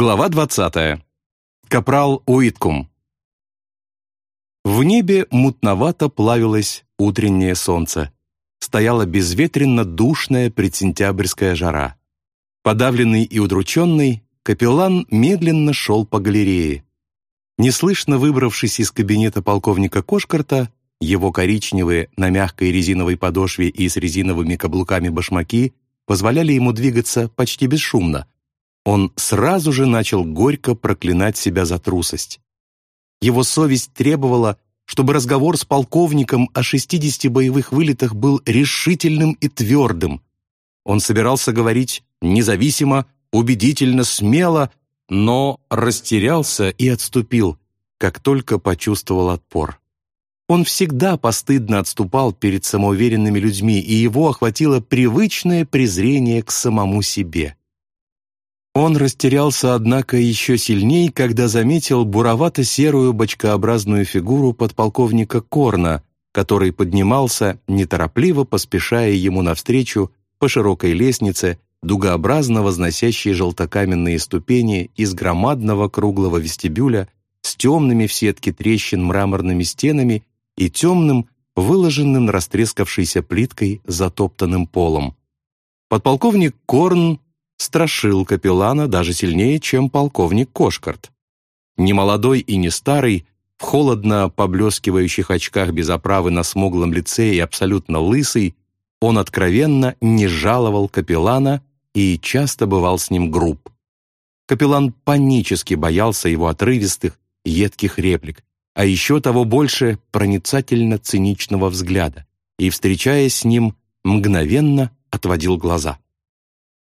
Глава 20. Капрал Уиткум. В небе мутновато плавилось утреннее солнце. Стояла безветренно душная предсентябрьская жара. Подавленный и удрученный, капеллан медленно шел по галерее. Неслышно выбравшись из кабинета полковника Кошкарта, его коричневые на мягкой резиновой подошве и с резиновыми каблуками башмаки позволяли ему двигаться почти бесшумно. Он сразу же начал горько проклинать себя за трусость. Его совесть требовала, чтобы разговор с полковником о 60 боевых вылетах был решительным и твердым. Он собирался говорить независимо, убедительно, смело, но растерялся и отступил, как только почувствовал отпор. Он всегда постыдно отступал перед самоуверенными людьми, и его охватило привычное презрение к самому себе. Он растерялся, однако, еще сильнее, когда заметил буровато-серую бочкообразную фигуру подполковника Корна, который поднимался, неторопливо поспешая ему навстречу по широкой лестнице, дугообразно возносящей желтокаменные ступени из громадного круглого вестибюля с темными в сетке трещин мраморными стенами и темным, выложенным растрескавшейся плиткой затоптанным полом. Подполковник Корн страшил капеллана даже сильнее, чем полковник Кошкарт. Не молодой и не старый, в холодно поблескивающих очках без оправы на смуглом лице и абсолютно лысый, он откровенно не жаловал капеллана и часто бывал с ним груб. Капеллан панически боялся его отрывистых, едких реплик, а еще того больше проницательно-циничного взгляда, и, встречаясь с ним, мгновенно отводил глаза.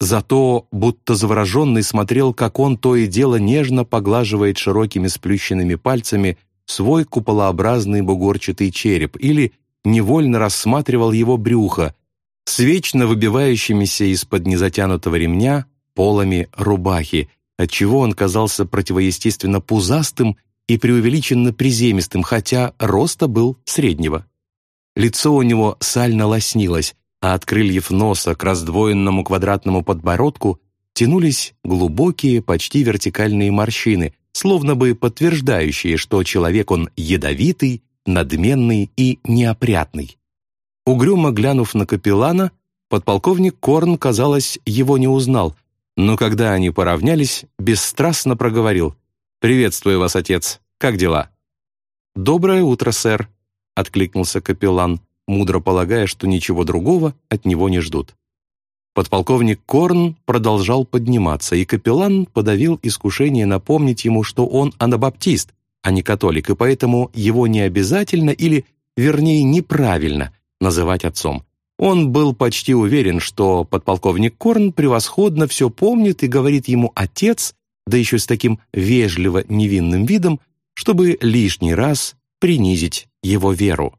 Зато, будто завороженный, смотрел, как он то и дело нежно поглаживает широкими сплющенными пальцами свой куполообразный бугорчатый череп или невольно рассматривал его брюхо с вечно выбивающимися из-под незатянутого ремня полами рубахи, отчего он казался противоестественно пузастым и преувеличенно приземистым, хотя роста был среднего. Лицо у него сально лоснилось, а от крыльев носа к раздвоенному квадратному подбородку тянулись глубокие, почти вертикальные морщины, словно бы подтверждающие, что человек он ядовитый, надменный и неопрятный. Угрюмо глянув на капеллана, подполковник Корн, казалось, его не узнал, но когда они поравнялись, бесстрастно проговорил «Приветствую вас, отец. Как дела?» «Доброе утро, сэр», — откликнулся капеллан, мудро полагая, что ничего другого от него не ждут. Подполковник Корн продолжал подниматься, и капеллан подавил искушение напомнить ему, что он анабаптист, а не католик, и поэтому его не обязательно или, вернее, неправильно называть отцом. Он был почти уверен, что подполковник Корн превосходно все помнит и говорит ему «отец», да еще с таким вежливо невинным видом, чтобы лишний раз принизить его веру.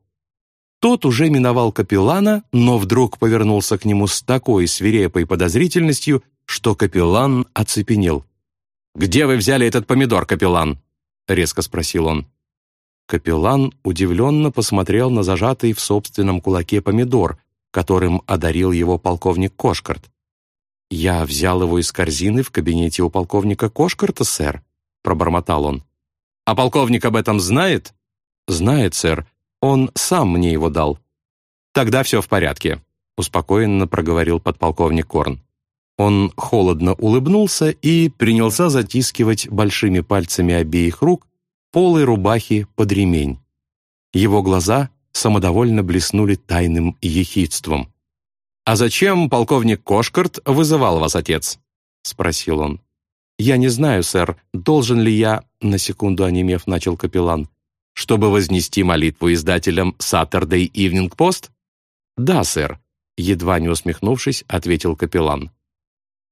Тот уже миновал капеллана, но вдруг повернулся к нему с такой свирепой подозрительностью, что капеллан оцепенел. «Где вы взяли этот помидор, капеллан?» — резко спросил он. Капеллан удивленно посмотрел на зажатый в собственном кулаке помидор, которым одарил его полковник Кошкарт. «Я взял его из корзины в кабинете у полковника Кошкарта, сэр», — пробормотал он. «А полковник об этом знает?» «Знает, сэр. Он сам мне его дал». «Тогда все в порядке», — успокоенно проговорил подполковник Корн. Он холодно улыбнулся и принялся затискивать большими пальцами обеих рук полой рубахи под ремень. Его глаза самодовольно блеснули тайным ехидством. «А зачем полковник Кошкарт вызывал вас, отец?» — спросил он. «Я не знаю, сэр, должен ли я...» — на секунду онемев начал капеллан. «Чтобы вознести молитву издателям Saturday Evening Post?» «Да, сэр», — едва не усмехнувшись, ответил капеллан.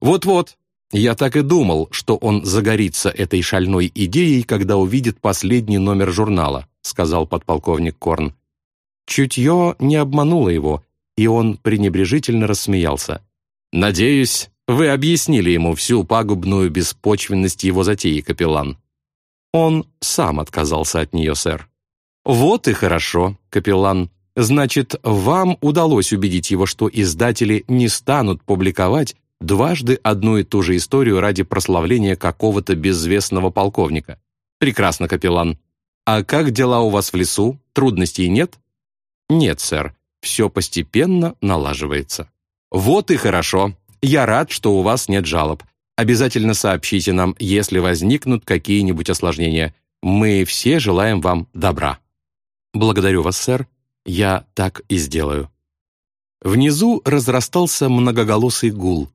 «Вот-вот, я так и думал, что он загорится этой шальной идеей, когда увидит последний номер журнала», — сказал подполковник Корн. Чутье не обмануло его, и он пренебрежительно рассмеялся. «Надеюсь, вы объяснили ему всю пагубную беспочвенность его затеи, капеллан». Он сам отказался от нее, сэр. «Вот и хорошо, капеллан. Значит, вам удалось убедить его, что издатели не станут публиковать дважды одну и ту же историю ради прославления какого-то безвестного полковника. Прекрасно, капеллан. А как дела у вас в лесу? Трудностей нет? Нет, сэр. Все постепенно налаживается. Вот и хорошо. Я рад, что у вас нет жалоб. Обязательно сообщите нам, если возникнут какие-нибудь осложнения. Мы все желаем вам добра. Благодарю вас, сэр. Я так и сделаю. Внизу разрастался многоголосый гул.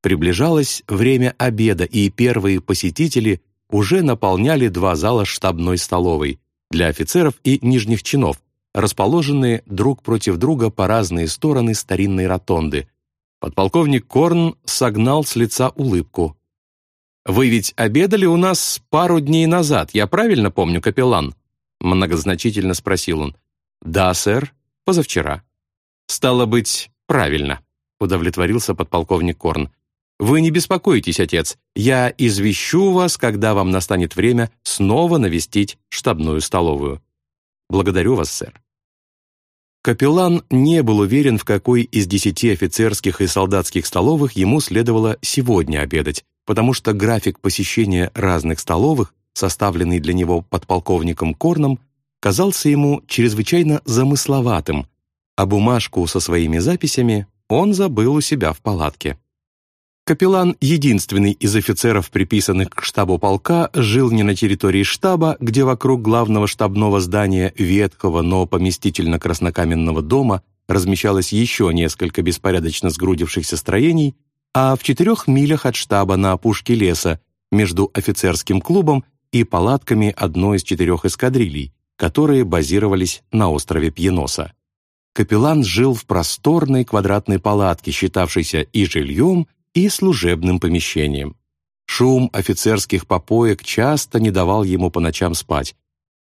Приближалось время обеда, и первые посетители уже наполняли два зала штабной столовой для офицеров и нижних чинов, расположенные друг против друга по разные стороны старинной ротонды. Подполковник Корн согнал с лица улыбку. «Вы ведь обедали у нас пару дней назад, я правильно помню, капеллан?» Многозначительно спросил он. «Да, сэр, позавчера». «Стало быть, правильно», — удовлетворился подполковник Корн. «Вы не беспокойтесь, отец. Я извещу вас, когда вам настанет время снова навестить штабную столовую. Благодарю вас, сэр». Капеллан не был уверен, в какой из десяти офицерских и солдатских столовых ему следовало сегодня обедать, потому что график посещения разных столовых, составленный для него подполковником Корном, казался ему чрезвычайно замысловатым, а бумажку со своими записями он забыл у себя в палатке. Капеллан, единственный из офицеров, приписанных к штабу полка, жил не на территории штаба, где вокруг главного штабного здания ветхого, но поместительно-краснокаменного дома размещалось еще несколько беспорядочно сгрудившихся строений, а в четырех милях от штаба на опушке леса между офицерским клубом и палатками одной из четырех эскадрилей, которые базировались на острове Пьеноса. Капеллан жил в просторной квадратной палатке, считавшейся и жильем, и служебным помещением. Шум офицерских попоек часто не давал ему по ночам спать,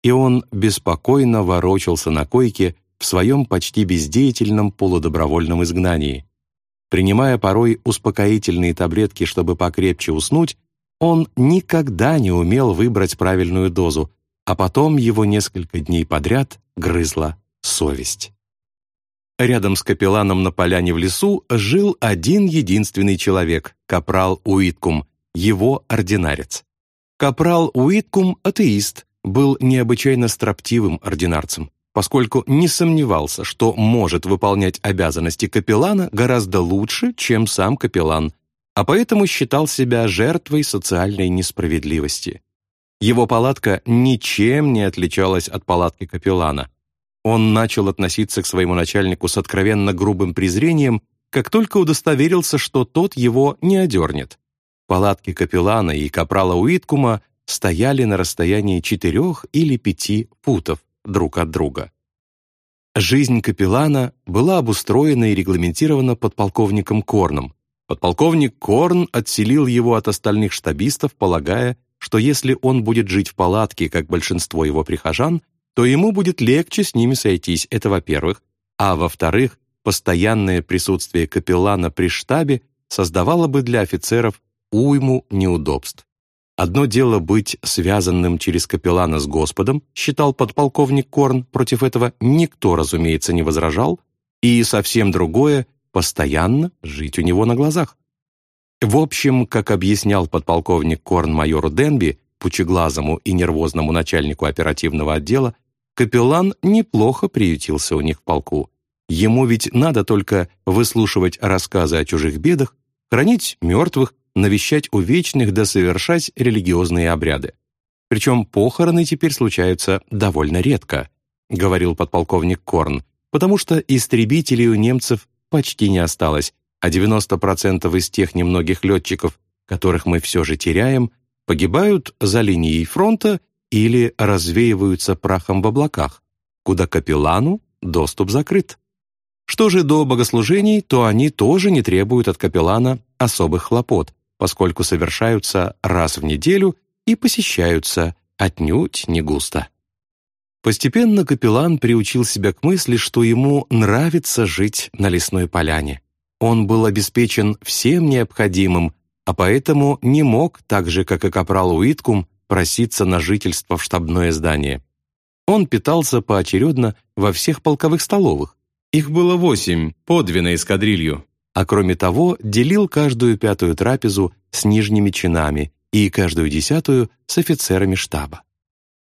и он беспокойно ворочался на койке в своем почти бездеятельном полудобровольном изгнании. Принимая порой успокоительные таблетки, чтобы покрепче уснуть, он никогда не умел выбрать правильную дозу, а потом его несколько дней подряд грызла совесть. Рядом с капелланом на поляне в лесу жил один единственный человек — капрал Уиткум, его ординарец. Капрал Уиткум — атеист, был необычайно строптивым ординарцем, поскольку не сомневался, что может выполнять обязанности капеллана гораздо лучше, чем сам капеллан, а поэтому считал себя жертвой социальной несправедливости. Его палатка ничем не отличалась от палатки капеллана, он начал относиться к своему начальнику с откровенно грубым презрением, как только удостоверился, что тот его не одернет. Палатки капеллана и капрала Уиткума стояли на расстоянии четырех или пяти футов друг от друга. Жизнь капеллана была обустроена и регламентирована подполковником Корном. Подполковник Корн отселил его от остальных штабистов, полагая, что если он будет жить в палатке, как большинство его прихожан, то ему будет легче с ними сойтись, это во-первых, а во-вторых, постоянное присутствие капеллана при штабе создавало бы для офицеров уйму неудобств. Одно дело быть связанным через капеллана с Господом, считал подполковник Корн, против этого никто, разумеется, не возражал, и совсем другое — постоянно жить у него на глазах. В общем, как объяснял подполковник Корн майору Денби, пучеглазому и нервозному начальнику оперативного отдела, капеллан неплохо приютился у них в полку. Ему ведь надо только выслушивать рассказы о чужих бедах, хранить мертвых, навещать увечных да совершать религиозные обряды. Причем похороны теперь случаются довольно редко, говорил подполковник Корн, потому что истребителей у немцев почти не осталось, а 90% из тех немногих летчиков, которых мы все же теряем, погибают за линией фронта или развеиваются прахом в облаках, куда капеллану доступ закрыт. Что же до богослужений, то они тоже не требуют от капеллана особых хлопот, поскольку совершаются раз в неделю и посещаются отнюдь не густо. Постепенно капеллан приучил себя к мысли, что ему нравится жить на лесной поляне. Он был обеспечен всем необходимым, а поэтому не мог, так же, как и капрал Уиткум, проситься на жительство в штабное здание. Он питался поочередно во всех полковых столовых. Их было восемь, по две на эскадрилью. а кроме того делил каждую пятую трапезу с нижними чинами и каждую десятую с офицерами штаба.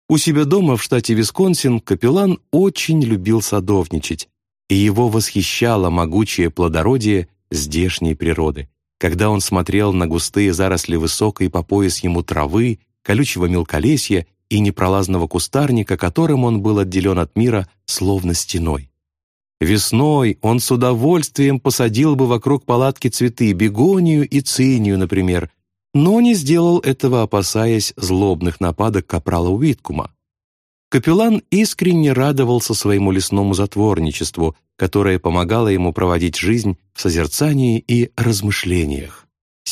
У себя дома в штате Висконсин капеллан очень любил садовничать, и его восхищало могучее плодородие здешней природы, когда он смотрел на густые заросли высокой по пояс ему травы, колючего мелколесья и непролазного кустарника, которым он был отделен от мира словно стеной. Весной он с удовольствием посадил бы вокруг палатки цветы, бегонию и цинию, например, но не сделал этого, опасаясь злобных нападок капрала Уиткума. Капеллан искренне радовался своему лесному затворничеству, которое помогало ему проводить жизнь в созерцании и размышлениях.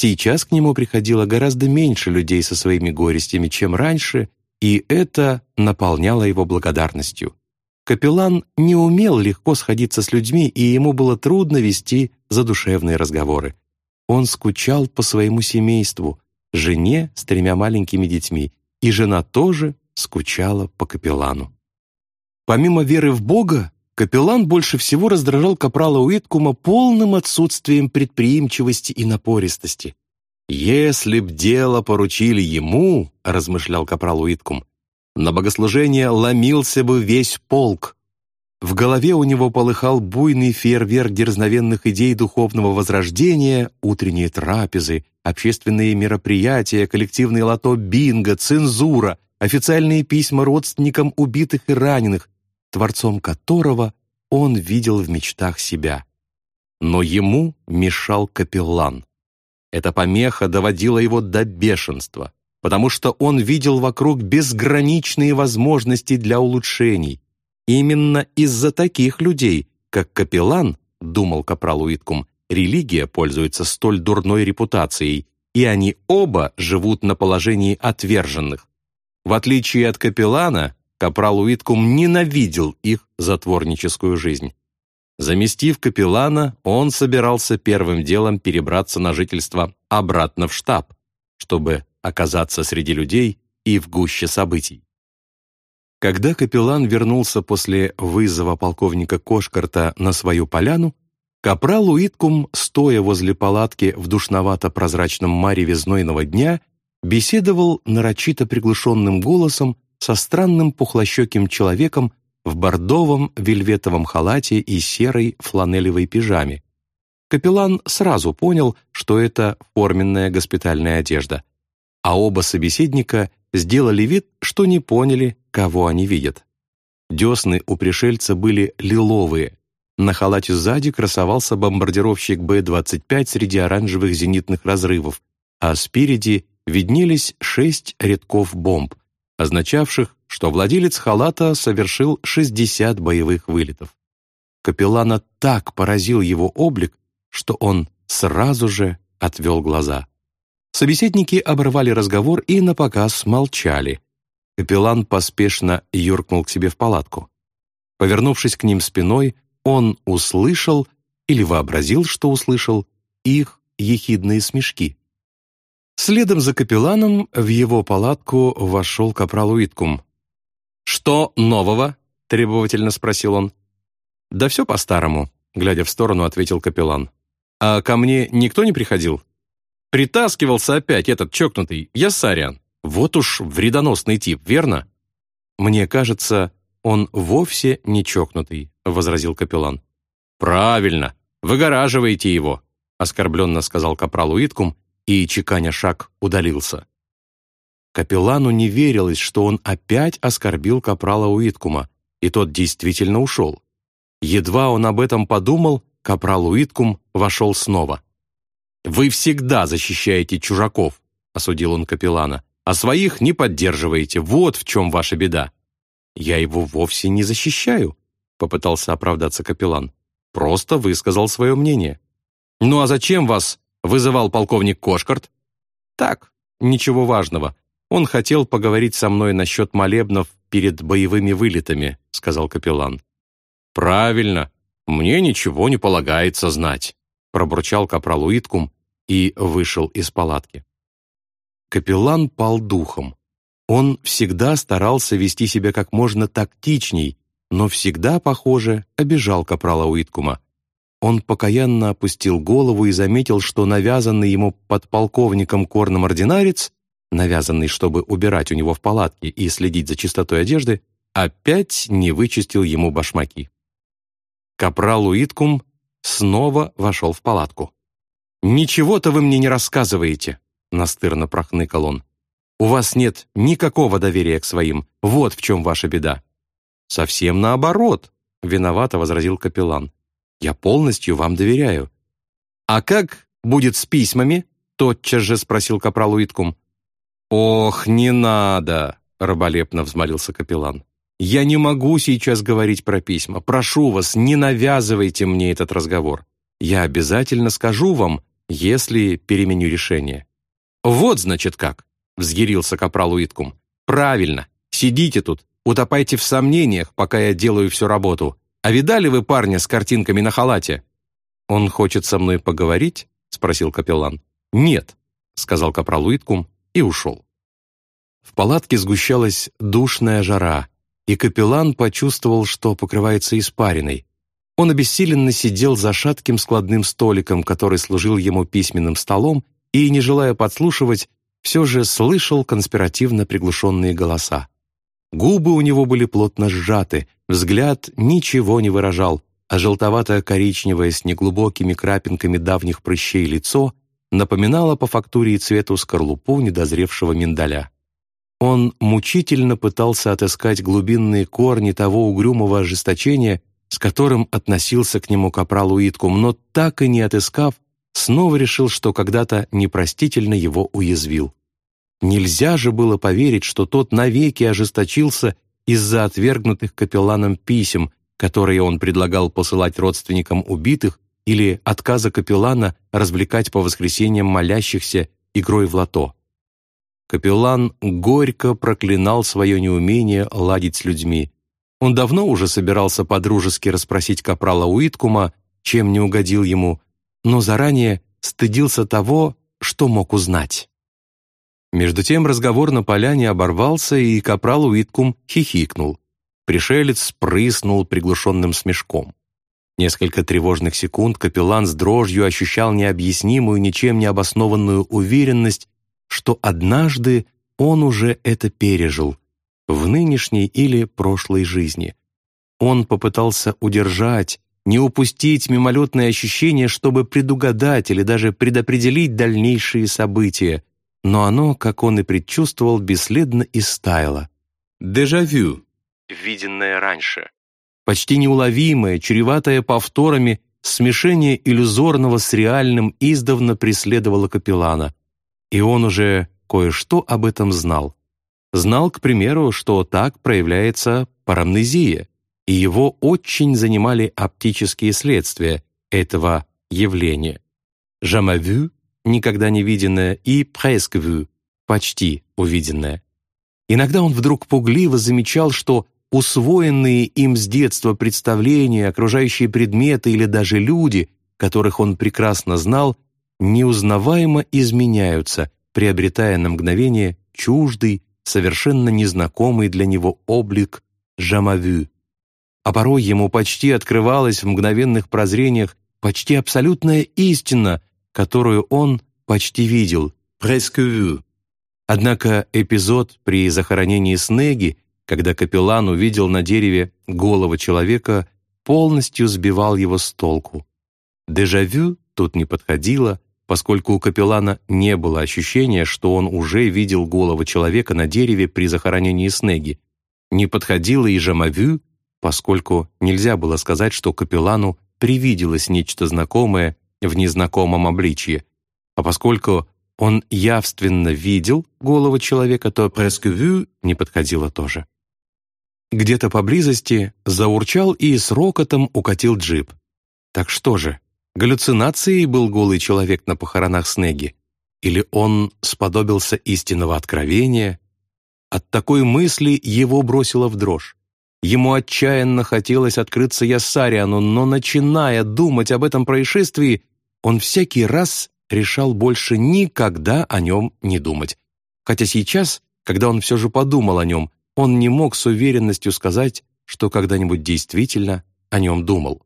Сейчас к нему приходило гораздо меньше людей со своими горестями, чем раньше, и это наполняло его благодарностью. Капеллан не умел легко сходиться с людьми, и ему было трудно вести задушевные разговоры. Он скучал по своему семейству, жене с тремя маленькими детьми, и жена тоже скучала по капеллану. Помимо веры в Бога, капеллан больше всего раздражал капрала Уиткума полным отсутствием предприимчивости и напористости. «Если б дело поручили ему, — размышлял капрал Уиткум, на богослужение ломился бы весь полк. В голове у него полыхал буйный фейерверк дерзновенных идей духовного возрождения, утренние трапезы, общественные мероприятия, коллективный лото бинго, цензура, официальные письма родственникам убитых и раненых, творцом которого он видел в мечтах себя. Но ему мешал капеллан. Эта помеха доводила его до бешенства потому что он видел вокруг безграничные возможности для улучшений. Именно из-за таких людей, как капеллан, думал капрал Уиткум, религия пользуется столь дурной репутацией, и они оба живут на положении отверженных. В отличие от капеллана, капрал Уиткум ненавидел их затворническую жизнь. Заместив капеллана, он собирался первым делом перебраться на жительство обратно в штаб, чтобы оказаться среди людей и в гуще событий. Когда капеллан вернулся после вызова полковника Кошкарта на свою поляну, капрал Уиткум, стоя возле палатки в душновато-прозрачном мареве знойного дня, беседовал нарочито приглушенным голосом со странным пухлощеким человеком в бордовом вельветовом халате и серой фланелевой пижаме. Капеллан сразу понял, что это форменная госпитальная одежда а оба собеседника сделали вид, что не поняли, кого они видят. Десны у пришельца были лиловые. На халате сзади красовался бомбардировщик Б-25 среди оранжевых зенитных разрывов, а спереди виднелись шесть рядков бомб, означавших, что владелец халата совершил 60 боевых вылетов. Капеллана так поразил его облик, что он сразу же отвел глаза. Собеседники оборвали разговор и напоказ молчали. Капеллан поспешно юркнул к себе в палатку. Повернувшись к ним спиной, он услышал или вообразил, что услышал, их ехидные смешки. Следом за капелланом в его палатку вошел капрал Уиткум. «Что нового?» — требовательно спросил он. «Да все по-старому», — глядя в сторону, ответил капеллан. «А ко мне никто не приходил?» Притаскивался опять этот чокнутый Ясарян. Вот уж вредоносный тип, верно? Мне кажется, он вовсе не чокнутый, возразил капеллан. Правильно, выгораживаете его, оскорбленно сказал капрал Уиткум и, чеканя шаг, удалился. Капеллану не верилось, что он опять оскорбил капрала Уиткума, и тот действительно ушел. Едва он об этом подумал, капрал Уиткум вошел снова. «Вы всегда защищаете чужаков», — осудил он капеллана, «а своих не поддерживаете. Вот в чем ваша беда». «Я его вовсе не защищаю», — попытался оправдаться капеллан. «Просто высказал свое мнение». «Ну а зачем вас вызывал полковник Кошкарт?» «Так, ничего важного. Он хотел поговорить со мной насчет молебнов перед боевыми вылетами», — сказал капеллан. «Правильно. Мне ничего не полагается знать» пробурчал капрал Уиткум и вышел из палатки. Капеллан пал духом. Он всегда старался вести себя как можно тактичней, но всегда, похоже, обижал капрала Уиткума. Он покаянно опустил голову и заметил, что навязанный ему подполковником корном ординарец, навязанный, чтобы убирать у него в палатке и следить за чистотой одежды, опять не вычистил ему башмаки. Капрал Уиткум снова вошел в палатку. «Ничего-то вы мне не рассказываете», — настырно прохныкал он. «У вас нет никакого доверия к своим. Вот в чем ваша беда». «Совсем наоборот», — виновато возразил капеллан. «Я полностью вам доверяю». «А как будет с письмами?» — тотчас же спросил капрал Уиткум. «Ох, не надо!» — раболепно взмолился капеллан. «Я не могу сейчас говорить про письма. Прошу вас, не навязывайте мне этот разговор. Я обязательно скажу вам, если переменю решение». «Вот, значит, как!» — взъярился капрал Уиткум. «Правильно. Сидите тут, утопайте в сомнениях, пока я делаю всю работу. А видали вы парня с картинками на халате?» «Он хочет со мной поговорить?» — спросил капеллан. «Нет», — сказал капрал Уиткум и ушел. В палатке сгущалась душная жара, и капеллан почувствовал, что покрывается испариной. Он обессиленно сидел за шатким складным столиком, который служил ему письменным столом, и, не желая подслушивать, все же слышал конспиративно приглушенные голоса. Губы у него были плотно сжаты, взгляд ничего не выражал, а желтовато-коричневое с неглубокими крапинками давних прыщей лицо напоминало по фактуре и цвету скорлупу недозревшего миндаля. Он мучительно пытался отыскать глубинные корни того угрюмого ожесточения, с которым относился к нему капрал Уиткум, но так и не отыскав, снова решил, что когда-то непростительно его уязвил. Нельзя же было поверить, что тот навеки ожесточился из-за отвергнутых капелланом писем, которые он предлагал посылать родственникам убитых или отказа капеллана развлекать по воскресеньям молящихся игрой в лото. Капеллан горько проклинал свое неумение ладить с людьми, он давно уже собирался подружески расспросить капрала Уиткума, чем не угодил ему, но заранее стыдился того, что мог узнать. Между тем разговор на поляне оборвался, и капрал Уиткум хихикнул. Пришелец спрыснул приглушенным смешком. Несколько тревожных секунд капеллан с дрожью ощущал необъяснимую, ничем не обоснованную уверенность, что однажды он уже это пережил, в нынешней или прошлой жизни. Он попытался удержать, не упустить мимолетное ощущение, чтобы предугадать или даже предопределить дальнейшие события, но оно, как он и предчувствовал, бесследно истаяло. Дежавю, виденное раньше. Почти неуловимое, чреватое повторами, смешение иллюзорного с реальным издавна преследовало капеллана. И он уже кое-что об этом знал. Знал, к примеру, что так проявляется парамнезия, и его очень занимали оптические следствия этого явления. «Jamais vu» — никогда не виденное, и «presque vu» — почти увиденное. Иногда он вдруг пугливо замечал, что усвоенные им с детства представления, окружающие предметы или даже люди, которых он прекрасно знал, неузнаваемо изменяются, приобретая на мгновение чуждый, совершенно незнакомый для него облик Жамавю. А порой ему почти открывалась в мгновенных прозрениях почти абсолютная истина, которую он почти видел, presque. Однако эпизод при захоронении Снеги, когда капеллан увидел на дереве голову человека, полностью сбивал его с толку. Дежавю тут не подходило, поскольку у капеллана не было ощущения, что он уже видел голову человека на дереве при захоронении Снеги. Не подходило и Жамавю, поскольку нельзя было сказать, что капеллану привиделось нечто знакомое в незнакомом обличье. А поскольку он явственно видел голову человека, то vu не подходило тоже. Где-то поблизости заурчал и с рокотом укатил джип. Так что же, Галлюцинацией был голый человек на похоронах Снеги? Или он сподобился истинного откровения? От такой мысли его бросило в дрожь. Ему отчаянно хотелось открыться Яссариану, но, начиная думать об этом происшествии, он всякий раз решал больше никогда о нем не думать. Хотя сейчас, когда он все же подумал о нем, он не мог с уверенностью сказать, что когда-нибудь действительно о нем думал.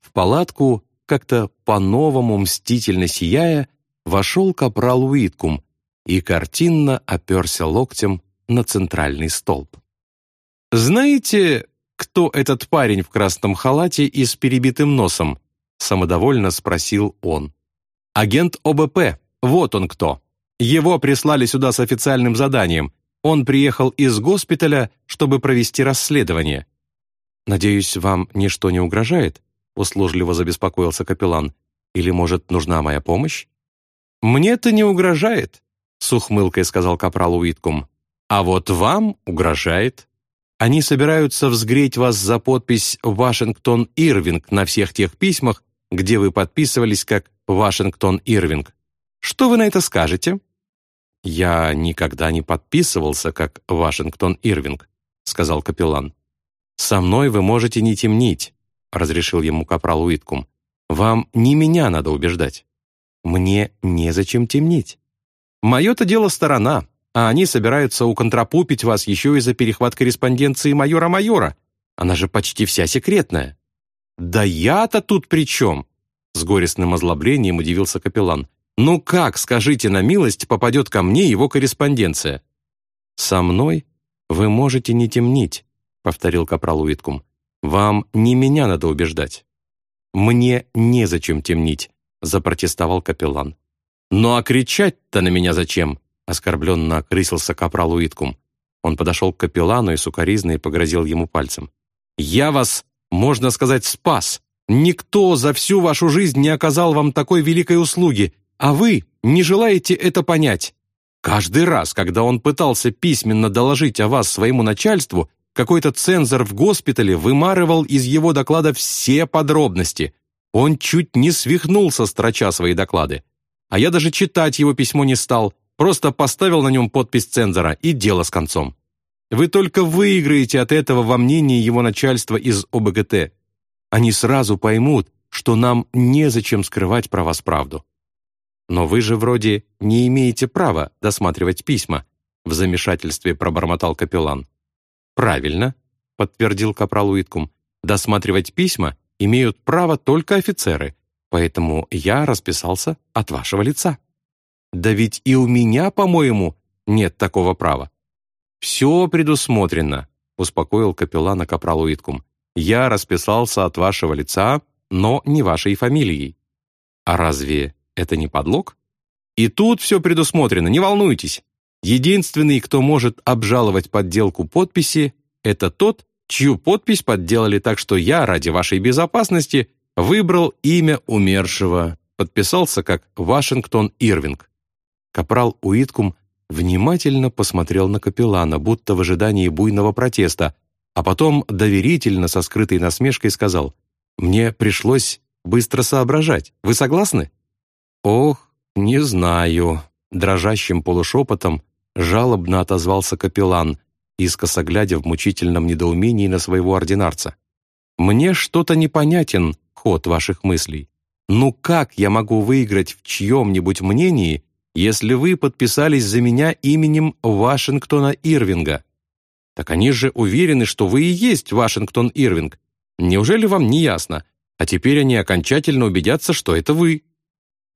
В палатку, как-то по-новому мстительно сияя, вошел капрал Уиткум и картинно оперся локтем на центральный столб. «Знаете, кто этот парень в красном халате и с перебитым носом?» Самодовольно спросил он. «Агент ОБП, вот он кто. Его прислали сюда с официальным заданием. Он приехал из госпиталя, чтобы провести расследование». «Надеюсь, вам ничто не угрожает?» услужливо забеспокоился капеллан. «Или, может, нужна моя помощь?» «Мне-то не угрожает», с ухмылкой сказал капрал Уиткум. «А вот вам угрожает. Они собираются взгреть вас за подпись «Вашингтон Ирвинг» на всех тех письмах, где вы подписывались как «Вашингтон Ирвинг». Что вы на это скажете?» «Я никогда не подписывался как «Вашингтон Ирвинг», — сказал капеллан. «Со мной вы можете не темнить», — разрешил ему капрал Уиткум. «Вам не меня надо убеждать. Мне незачем темнить. Мое-то дело сторона, а они собираются уконтрапупить вас еще из-за перехват корреспонденции майора-майора. Она же почти вся секретная». «Да я-то тут при чем?» С горестным озлоблением удивился капеллан. «Ну как, скажите на милость, попадет ко мне его корреспонденция?» «Со мной вы можете не темнить», — повторил капрал Уиткум. «Вам не меня надо убеждать». «Мне незачем темнить», — запротестовал капеллан. «Ну а кричать-то на меня зачем?» — оскорбленно окрысился капрал Уиткум. Он подошел к капеллану и сукоризно погрозил ему пальцем. «Я вас, можно сказать, спас. Никто за всю вашу жизнь не оказал вам такой великой услуги, а вы не желаете это понять. Каждый раз, когда он пытался письменно доложить о вас своему начальству, какой-то цензор в госпитале вымарывал из его доклада все подробности. Он чуть не свихнулся, строча свои доклады. А я даже читать его письмо не стал, просто поставил на нем подпись цензора и дело с концом. Вы только выиграете от этого во мнении его начальства из ОБГТ. Они сразу поймут, что нам незачем скрывать про вас правду. Но вы же вроде не имеете права досматривать письма, в замешательстве пробормотал капеллан. Правильно, подтвердил капрал Уиткум. Досматривать письма имеют право только офицеры, поэтому я расписался от вашего лица. Да ведь и у меня, по-моему, нет такого права. Все предусмотрено, успокоил капеллана капрал Уиткум. Я расписался от вашего лица, но не вашей фамилией. А разве это не подлог? И тут все предусмотрено, не волнуйтесь. Единственный, кто может обжаловать подделку подписи, это тот, чью подпись подделали так, что я, ради вашей безопасности, Выбрал имя умершего, подписался как Вашингтон Ирвинг. Капрал Уиткум внимательно посмотрел на капеллана, будто в ожидании буйного протеста, а потом доверительно со скрытой насмешкой сказал «Мне пришлось быстро соображать. Вы согласны?» «Ох, не знаю», — дрожащим полушепотом жалобно отозвался капеллан, искоса глядя в мучительном недоумении на своего ординарца. «Мне что-то непонятен ход ваших мыслей. Ну как я могу выиграть в чьем-нибудь мнении, если вы подписались за меня именем Вашингтона Ирвинга? Так они же уверены, что вы и есть Вашингтон Ирвинг. Неужели вам не ясно? А теперь они окончательно убедятся, что это вы.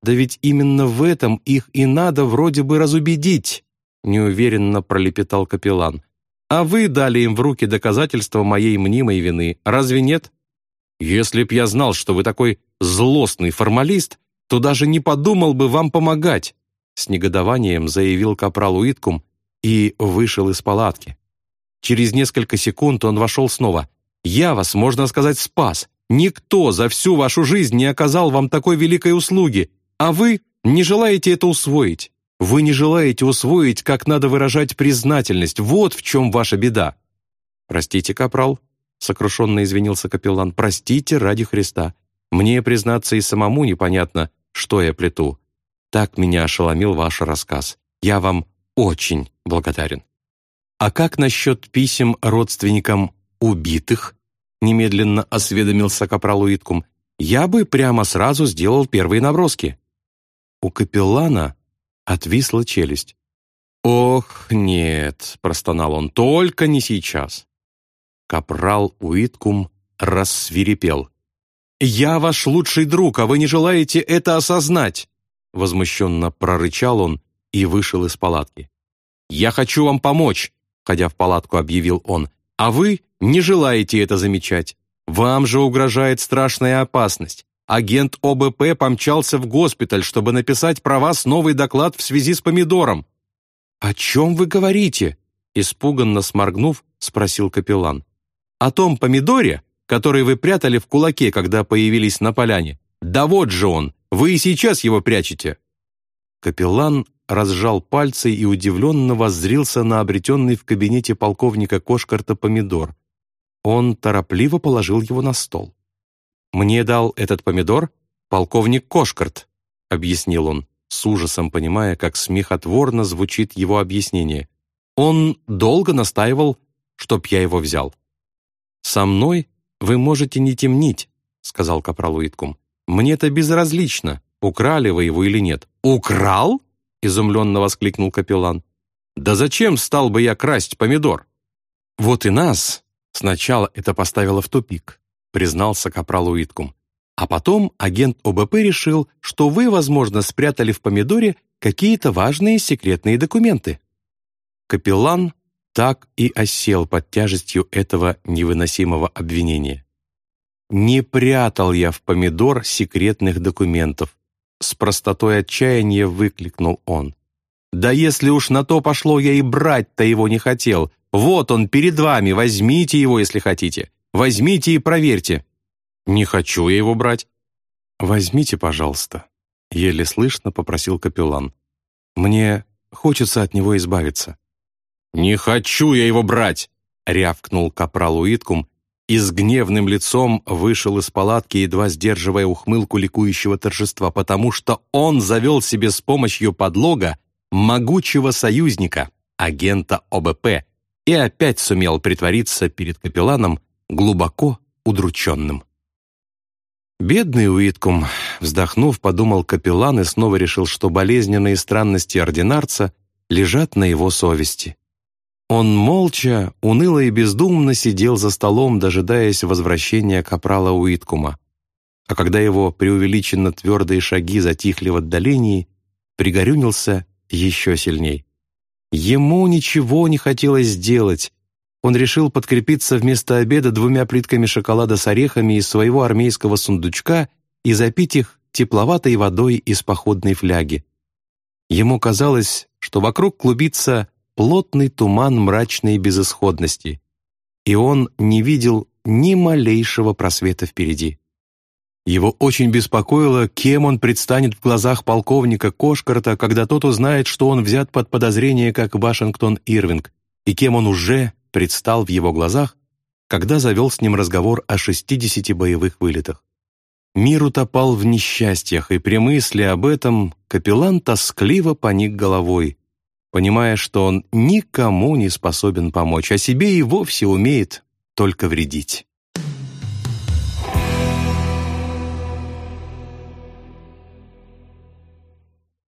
Да ведь именно в этом их и надо вроде бы разубедить, неуверенно пролепетал капеллан. А вы дали им в руки доказательства моей мнимой вины, разве нет? Если б я знал, что вы такой злостный формалист, то даже не подумал бы вам помогать», с негодованием заявил капрал Уиткум и вышел из палатки. Через несколько секунд он вошел снова. «Я вас, можно сказать, спас. Никто за всю вашу жизнь не оказал вам такой великой услуги, а вы не желаете это усвоить. Вы не желаете усвоить, как надо выражать признательность. Вот в чем ваша беда». «Простите, капрал», сокрушенно извинился капеллан. «Простите ради Христа. Мне, признаться, и самому непонятно, что я плету. Так меня ошеломил ваш рассказ. Я вам очень благодарен». «А как насчет писем родственникам убитых?» немедленно осведомился капрал Уиткум. «Я бы прямо сразу сделал первые наброски». У капеллана отвисла челюсть. «Ох, нет», — простонал он, — «только не сейчас. Капрал Уиткум рассвирепел. «Я ваш лучший друг, а вы не желаете это осознать!» Возмущенно прорычал он и вышел из палатки. «Я хочу вам помочь!» Ходя в палатку, объявил он. «А вы не желаете это замечать. Вам же угрожает страшная опасность. Агент ОБП помчался в госпиталь, чтобы написать про вас новый доклад в связи с помидором». «О чем вы говорите?» Испуганно сморгнув, спросил капеллан. «О том помидоре, который вы прятали в кулаке, когда появились на поляне. Да вот же он, вы и сейчас его прячете». Капеллан разжал пальцы и удивленно воззрился на обретенный в кабинете полковника Кошкарта помидор. Он торопливо положил его на стол. «Мне дал этот помидор полковник Кошкарт», — объяснил он, с ужасом понимая, как смехотворно звучит его объяснение. «Он долго настаивал, чтоб я его взял». «Со мной вы можете не темнить», — сказал капрал Уиткум. «Мне-то безразлично, украли вы его или нет». «Украл?» — изумленно воскликнул капеллан. «Да зачем стал бы я красть помидор?» «Вот и нас сначала это поставило в тупик», — признался капрал Уиткум. «А потом агент ОБП решил, что вы, возможно, спрятали в помидоре какие-то важные секретные документы». Капеллан так и осел под тяжестью этого невыносимого обвинения. «Не прятал я в помидор секретных документов», с простотой отчаяния выкликнул он. «Да если уж на то пошло, я и брать-то его не хотел. Вот он перед вами, возьмите его, если хотите. Возьмите и проверьте». «Не хочу я его брать». «Возьмите, пожалуйста», — еле слышно попросил капеллан. «Мне хочется от него избавиться». «Не хочу я его брать!» — рявкнул капрал Уиткум и с гневным лицом вышел из палатки, едва сдерживая ухмылку ликующего торжества, потому что он завел себе с помощью подлога могучего союзника, агента ОБП, и опять сумел притвориться перед капелланом глубоко удрученным. Бедный Уиткум, вздохнув, подумал капеллан и снова решил, что болезненные странности ординарца лежат на его совести. Он молча, уныло и бездумно сидел за столом, дожидаясь возвращения капрала Уиткума. А когда его преувеличенно твердые шаги затихли в отдалении, пригорюнился еще сильней. Ему ничего не хотелось сделать. Он решил подкрепиться вместо обеда двумя плитками шоколада с орехами из своего армейского сундучка и запить их тепловатой водой из походной фляги. Ему казалось, что вокруг клубится плотный туман мрачной безысходности, и он не видел ни малейшего просвета впереди. Его очень беспокоило, кем он предстанет в глазах полковника Кошкарта, когда тот узнает, что он взят под подозрение как Вашингтон Ирвинг, и кем он уже предстал в его глазах, когда завел с ним разговор о 60 боевых вылетах. Мир утопал в несчастьях, и при мысли об этом капеллан тоскливо поник головой, понимая, что он никому не способен помочь, а себе и вовсе умеет только вредить.